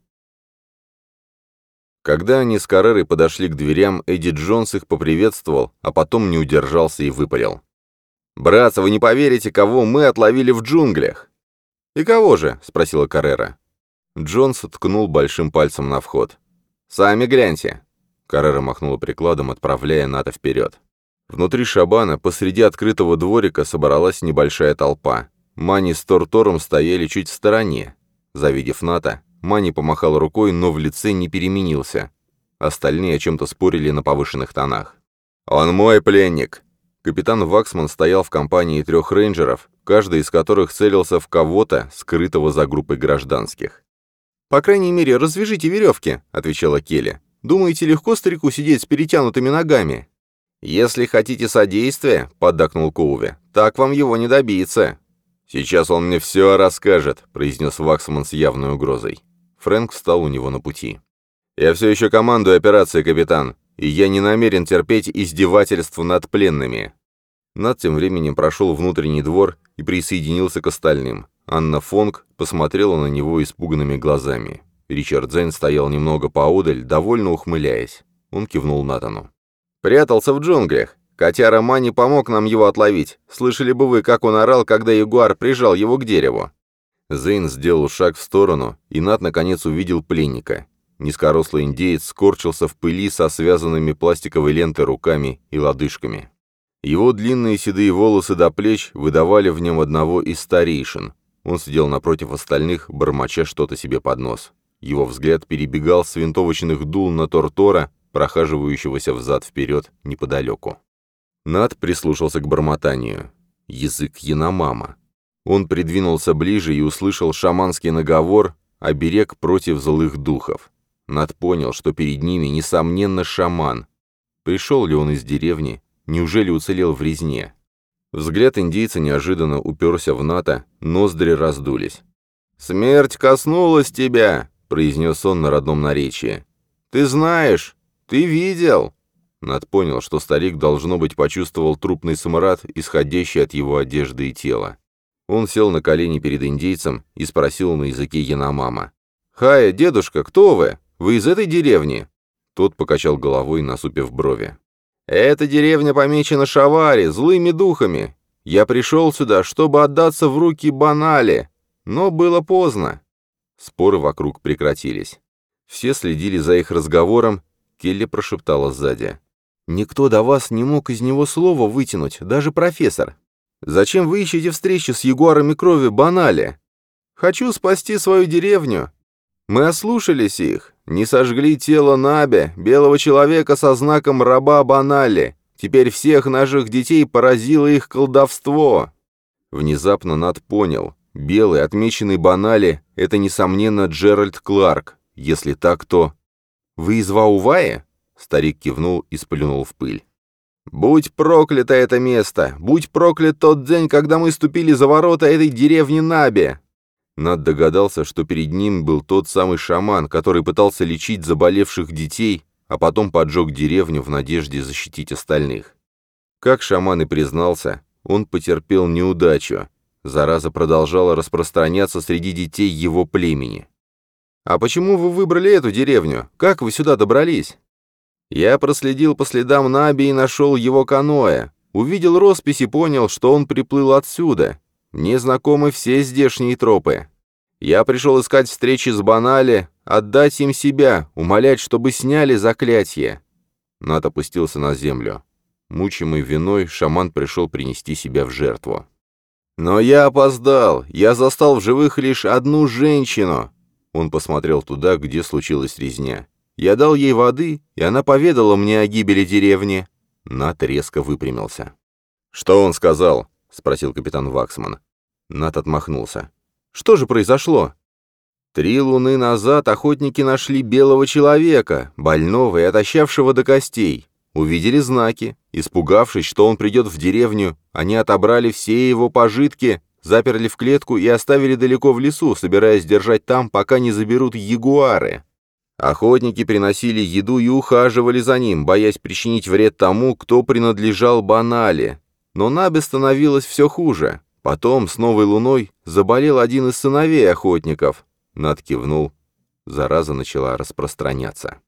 Когда они с Каррерой подошли к дверям, Эдди Джонс их поприветствовал, а потом не удержался и выпалил. «Братцы, вы не поверите, кого мы отловили в джунглях!» «И кого же?» — спросила Каррера. Джонс ткнул большим пальцем на вход. «Сами гляньте!» Каррера махнула прикладом, отправляя Ната вперед. Внутри шабана, посреди открытого дворика, собралась небольшая толпа. Мани с Тортором стояли чуть в стороне. Завидев Ната, Мани помахал рукой, но в лице не переменился. Остальные о чем-то спорили на повышенных тонах. «Он мой пленник!» Капитан Ваксман стоял в компании трех рейнджеров, каждый из которых целился в кого-то, скрытого за группой гражданских. «По крайней мере, развяжите веревки», — отвечала Келли. «Думаете, легко старику сидеть с перетянутыми ногами?» «Если хотите содействия», — поддакнул Коуви, — «так вам его не добиться». «Сейчас он мне все расскажет», — произнес Ваксман с явной угрозой. Фрэнк встал у него на пути. «Я все еще командую операцией, капитан и я не намерен терпеть издевательств над пленными». Над тем временем прошел внутренний двор и присоединился к остальным. Анна Фонг посмотрела на него испуганными глазами. Ричард Зейн стоял немного поодаль, довольно ухмыляясь. Он кивнул Натану. «Прятался в джунглях. Котяра Мани помог нам его отловить. Слышали бы вы, как он орал, когда ягуар прижал его к дереву?» Зейн сделал шаг в сторону, и Нат наконец увидел пленника. Низкорослый индеец скорчился в пыли со связанными пластиковой лентой руками и лодыжками. Его длинные седые волосы до плеч выдавали в нем одного из старейшин. Он сидел напротив остальных, бормоча что-то себе под нос. Его взгляд перебегал с винтовочных дул на Тортора, прохаживающегося взад-вперед неподалеку. Над прислушался к бормотанию. Язык Яномама. Он придвинулся ближе и услышал шаманский наговор, оберег против злых духов. Над понял, что перед ними, несомненно, шаман. Пришел ли он из деревни? Неужели уцелел в резне? Взгляд индейца неожиданно уперся в НАТО, ноздри раздулись. «Смерть коснулась тебя!» — произнес он на родном наречии. «Ты знаешь, ты видел!» Над понял, что старик, должно быть, почувствовал трупный самурат, исходящий от его одежды и тела. Он сел на колени перед индейцем и спросил на языке Яномама. «Хая, дедушка, кто вы? Вы из этой деревни?» Тот покачал головой, насупив брови. «Эта деревня помечена Шавари, злыми духами. Я пришел сюда, чтобы отдаться в руки Банали, но было поздно». Споры вокруг прекратились. Все следили за их разговором, Келли прошептала сзади. «Никто до вас не мог из него слова вытянуть, даже профессор. Зачем вы ищете встречи с ягуарами крови Банали? Хочу спасти свою деревню. Мы ослушались их, не сожгли тело Наби, белого человека со знаком раба Банали. Теперь всех наших детей поразило их колдовство». Внезапно Над понял. Белый, отмеченный Банали, это, несомненно, Джеральд Кларк. Если так, то... «Вы из Ваувая?» Старик кивнул и сплюнул в пыль. «Будь проклято это место! Будь проклят тот день, когда мы ступили за ворота этой деревни Наби!» Над догадался, что перед ним был тот самый шаман, который пытался лечить заболевших детей, а потом поджег деревню в надежде защитить остальных. Как шаман и признался, он потерпел неудачу. Зараза продолжала распространяться среди детей его племени. «А почему вы выбрали эту деревню? Как вы сюда добрались?» Я проследил по следам Наби и нашел его каноэ. Увидел роспись и понял, что он приплыл отсюда. Мне знакомы все здешние тропы. Я пришел искать встречи с Банали, отдать им себя, умолять, чтобы сняли заклятие. Нат опустился на землю. Мучимый виной, шаман пришел принести себя в жертву. «Но я опоздал. Я застал в живых лишь одну женщину». Он посмотрел туда, где случилась резня. Я дал ей воды, и она поведала мне о гибели деревни». Нат резко выпрямился. «Что он сказал?» — спросил капитан Ваксман. Нат отмахнулся. «Что же произошло?» Три луны назад охотники нашли белого человека, больного и отощавшего до костей. Увидели знаки. Испугавшись, что он придет в деревню, они отобрали все его пожитки, заперли в клетку и оставили далеко в лесу, собираясь держать там, пока не заберут ягуары. Охотники приносили еду и ухаживали за ним, боясь причинить вред тому, кто принадлежал Банали. Но Набе становилось все хуже. Потом, с новой луной, заболел один из сыновей охотников. Над кивнул. Зараза начала распространяться.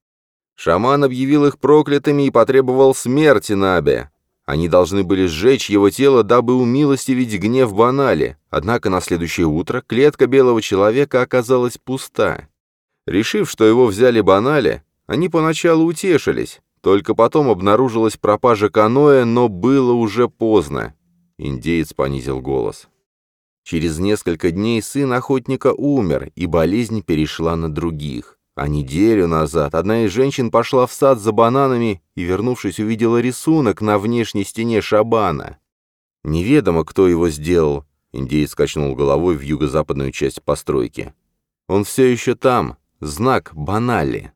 Шаман объявил их проклятыми и потребовал смерти Набе. Они должны были сжечь его тело, дабы умилостивить гнев Банали. Однако на следующее утро клетка белого человека оказалась пуста. Решив, что его взяли банали, они поначалу утешились, только потом обнаружилась пропажа каноэ, но было уже поздно. Индеец понизил голос. Через несколько дней сын охотника умер, и болезнь перешла на других. А неделю назад одна из женщин пошла в сад за бананами и, вернувшись, увидела рисунок на внешней стене шабана. Неведомо, кто его сделал. Индеец качнул головой в юго-западную часть постройки. Он все еще там, Знак банали.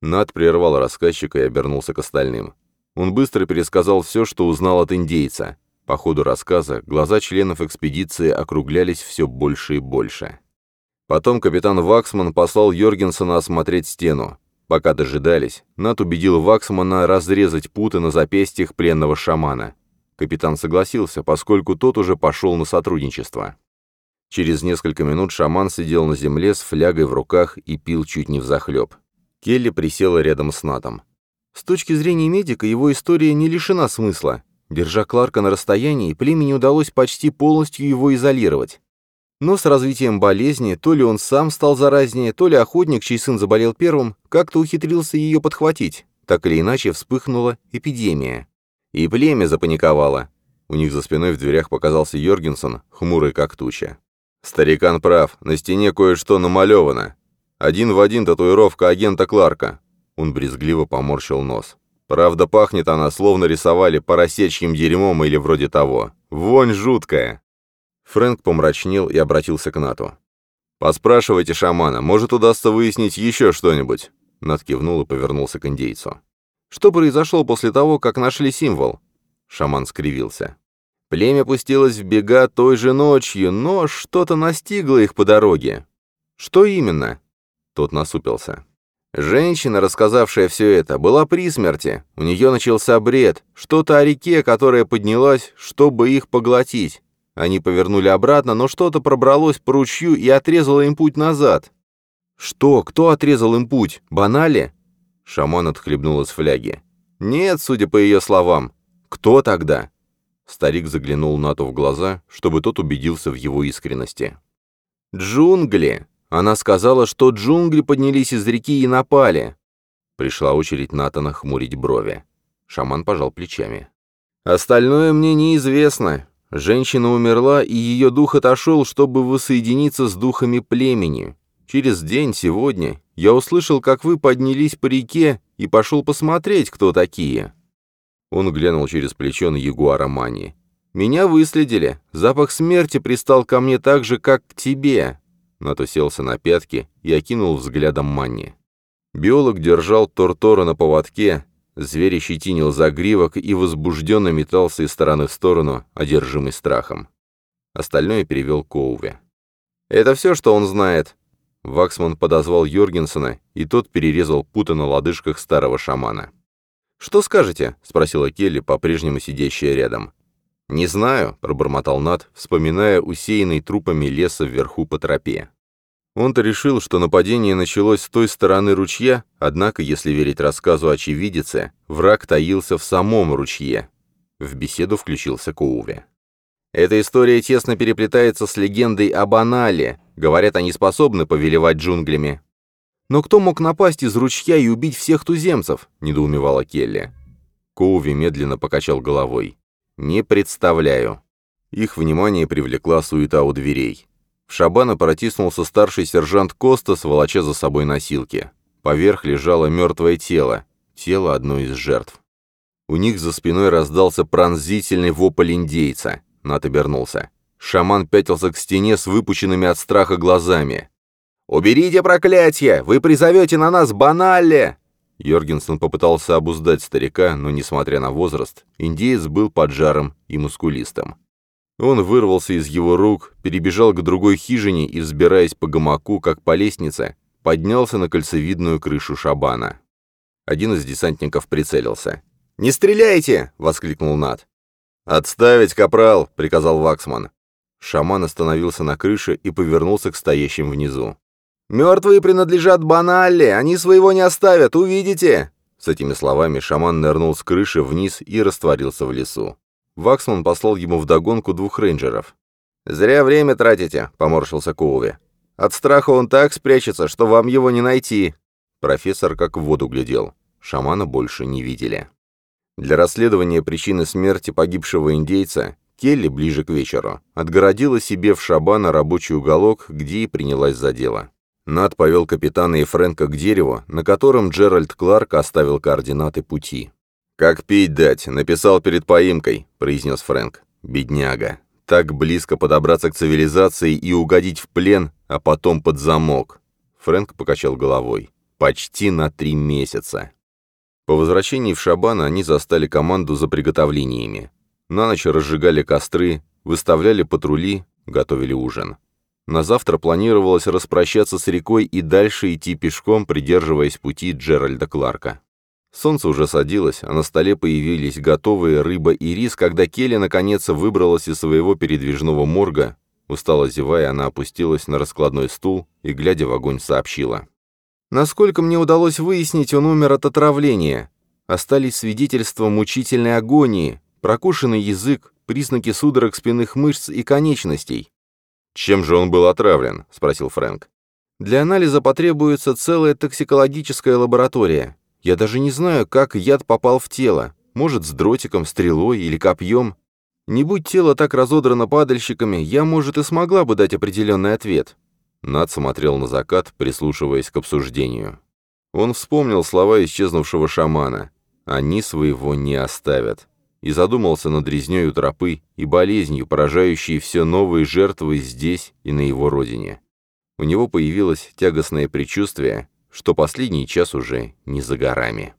Над прервал рассказчика и обернулся к остальным. Он быстро пересказал все, что узнал от индейца. По ходу рассказа глаза членов экспедиции округлялись все больше и больше. Потом капитан Ваксман послал Йоргенсона осмотреть стену. Пока дожидались, Нат убедил Ваксмана разрезать путы на запястьях пленного шамана. Капитан согласился, поскольку тот уже пошел на сотрудничество. Через несколько минут шаман сидел на земле с флягой в руках и пил чуть не взахлеб. Келли присела рядом с Натом. С точки зрения медика, его история не лишена смысла. Держа Кларка на расстоянии, племени удалось почти полностью его изолировать. Но с развитием болезни, то ли он сам стал заразнее, то ли охотник, чей сын заболел первым, как-то ухитрился ее подхватить. Так или иначе вспыхнула эпидемия. И племя запаниковало. У них за спиной в дверях показался Йоргенсон, хмурый как туча. «Старикан прав, на стене кое-что намалевано». Один в один татуировка агента Кларка. Он брезгливо поморщил нос. Правда, пахнет она, словно рисовали поросечьим дерьмом или вроде того. Вонь жуткая. Фрэнк помрачнел и обратился к Нату. «Поспрашивайте шамана, может, удастся выяснить еще что-нибудь». Нат кивнул и повернулся к индейцу. «Что произошло после того, как нашли символ?» Шаман скривился. Племя пустилось в бега той же ночью, но что-то настигло их по дороге. Что именно? Тот насупился. Женщина, рассказавшая все это, была при смерти. У нее начался бред. Что-то о реке, которая поднялась, чтобы их поглотить. Они повернули обратно, но что-то пробралось по ручью и отрезало им путь назад. «Что? Кто отрезал им путь? Банали?» Шаман отхлебнул из фляги. «Нет, судя по ее словам. Кто тогда?» Старик заглянул Нату в глаза, чтобы тот убедился в его искренности. «Джунгли!» Она сказала, что джунгли поднялись из реки и напали. Пришла очередь Натана хмурить брови. Шаман пожал плечами. «Остальное мне неизвестно. Женщина умерла, и ее дух отошел, чтобы воссоединиться с духами племени. Через день, сегодня, я услышал, как вы поднялись по реке, и пошел посмотреть, кто такие». Он глянул через плечо на ягуара Мани. «Меня выследили. Запах смерти пристал ко мне так же, как к тебе». Нат уселся на пятки и окинул взглядом Манни. Биолог держал Тортора на поводке, зверь щетинил загривок и возбужденно метался из стороны в сторону, одержимый страхом. Остальное перевел Коуве. «Это все, что он знает». Ваксман подозвал Йоргенсона, и тот перерезал путы на лодыжках старого шамана. «Что скажете?» — спросила Келли, по-прежнему сидящая рядом. «Не знаю», — пробормотал Нат, вспоминая усеянный трупами леса вверху по тропе. Он-то решил, что нападение началось с той стороны ручья, однако, если верить рассказу очевидицы, враг таился в самом ручье. В беседу включился Коуве. «Эта история тесно переплетается с легендой об Анале. Говорят, они способны повелевать джунглями. «Но кто мог напасть из ручья и убить всех туземцев?» — недоумевала Келли. Коуви медленно покачал головой. «Не представляю». Их внимание привлекла суета у дверей. В шабана протиснулся старший сержант Костас, волоча за собой носилки. Поверх лежало мертвое тело, тело одной из жертв. У них за спиной раздался пронзительный вопль индейца. Нат обернулся. Шаман пятился к стене с выпученными от страха глазами. «Уберите проклятие! Вы призовете на нас баналле!» Йоргенсен попытался обуздать старика, но, несмотря на возраст, индеец был поджаром и мускулистым. Он вырвался из его рук, перебежал к другой хижине и, взбираясь по гамаку, как по лестнице, поднялся на кольцевидную крышу шабана. Один из десантников прицелился. «Не стреляйте!» — воскликнул Нат. «Отставить, капрал!» — приказал Ваксман. Шаман остановился на крыше и повернулся к стоящим внизу. «Мертвые принадлежат Баналле, они своего не оставят, увидите!» С этими словами шаман нырнул с крыши вниз и растворился в лесу. Ваксман послал ему вдогонку двух рейнджеров. «Зря время тратите», — поморщился Коуви. «От страха он так спрячется, что вам его не найти». Профессор как в воду глядел. Шамана больше не видели. Для расследования причины смерти погибшего индейца Келли ближе к вечеру отгородила себе в Шабана рабочий уголок, где и принялась за дело. Над повел капитана и Фрэнка к дереву, на котором Джеральд Кларк оставил координаты пути. «Как пить дать? Написал перед поимкой», — произнес Фрэнк. «Бедняга. Так близко подобраться к цивилизации и угодить в плен, а потом под замок». Фрэнк покачал головой. «Почти на три месяца». По возвращении в Шабан они застали команду за приготовлениями. На ночь разжигали костры, выставляли патрули, готовили ужин. На завтра планировалось распрощаться с рекой и дальше идти пешком, придерживаясь пути Джеральда Кларка. Солнце уже садилось, а на столе появились готовые рыба и рис, когда Келли наконец выбралась из своего передвижного морга. Устало зевая, она опустилась на раскладной стул и, глядя в огонь, сообщила. «Насколько мне удалось выяснить, он умер от отравления. Остались свидетельства мучительной агонии, прокушенный язык, признаки судорог спинных мышц и конечностей. «Чем же он был отравлен?» — спросил Фрэнк. «Для анализа потребуется целая токсикологическая лаборатория. Я даже не знаю, как яд попал в тело. Может, с дротиком, стрелой или копьем. Не будь тело так разодрано падальщиками, я, может, и смогла бы дать определенный ответ. Над смотрел на закат, прислушиваясь к обсуждению. Он вспомнил слова исчезнувшего шамана. «Они своего не оставят». И задумался над резнёй тропы и болезнью, поражающей все новые жертвы здесь и на его родине. У него появилось тягостное предчувствие, что последний час уже не за горами.